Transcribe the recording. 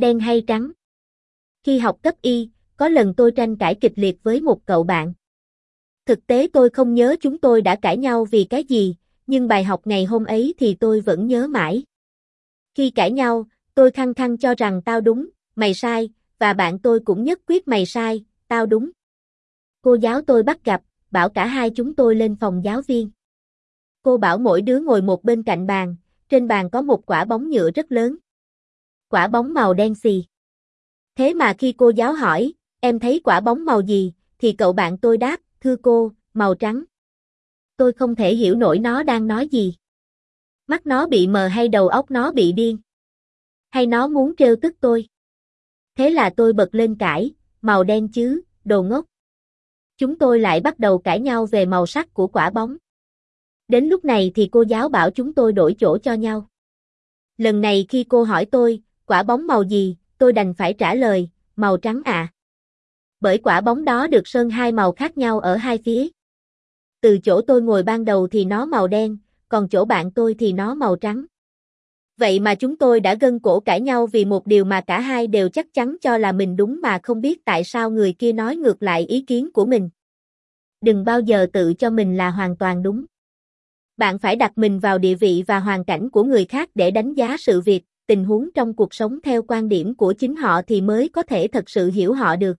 Đen hay trắng? Khi học cấp y, có lần tôi tranh cãi kịch liệt với một cậu bạn. Thực tế tôi không nhớ chúng tôi đã cãi nhau vì cái gì, nhưng bài học ngày hôm ấy thì tôi vẫn nhớ mãi. Khi cãi nhau, tôi khăng khăng cho rằng tao đúng, mày sai, và bạn tôi cũng nhất quyết mày sai, tao đúng. Cô giáo tôi bắt gặp, bảo cả hai chúng tôi lên phòng giáo viên. Cô bảo mỗi đứa ngồi một bên cạnh bàn, trên bàn có một quả bóng nhựa rất lớn. Quả bóng màu đen xì. Thế mà khi cô giáo hỏi, em thấy quả bóng màu gì, thì cậu bạn tôi đáp, thưa cô, màu trắng. Tôi không thể hiểu nổi nó đang nói gì. Mắt nó bị mờ hay đầu óc nó bị điên. Hay nó muốn trêu tức tôi. Thế là tôi bật lên cãi, màu đen chứ, đồ ngốc. Chúng tôi lại bắt đầu cãi nhau về màu sắc của quả bóng. Đến lúc này thì cô giáo bảo chúng tôi đổi chỗ cho nhau. Lần này khi cô hỏi tôi, quả bóng màu gì, tôi đành phải trả lời, màu trắng ạ. À. Bởi quả bóng đó được sơn hai màu khác nhau ở hai phía. Từ chỗ tôi ngồi ban đầu thì nó màu đen, còn chỗ bạn tôi thì nó màu trắng. Vậy mà chúng tôi đã gân cổ cãi nhau vì một điều mà cả hai đều chắc chắn cho là mình đúng mà không biết tại sao người kia nói ngược lại ý kiến của mình. Đừng bao giờ tự cho mình là hoàn toàn đúng. Bạn phải đặt mình vào địa vị và hoàn cảnh của người khác để đánh giá sự việc, tình huống trong cuộc sống theo quan điểm của chính họ thì mới có thể thật sự hiểu họ được.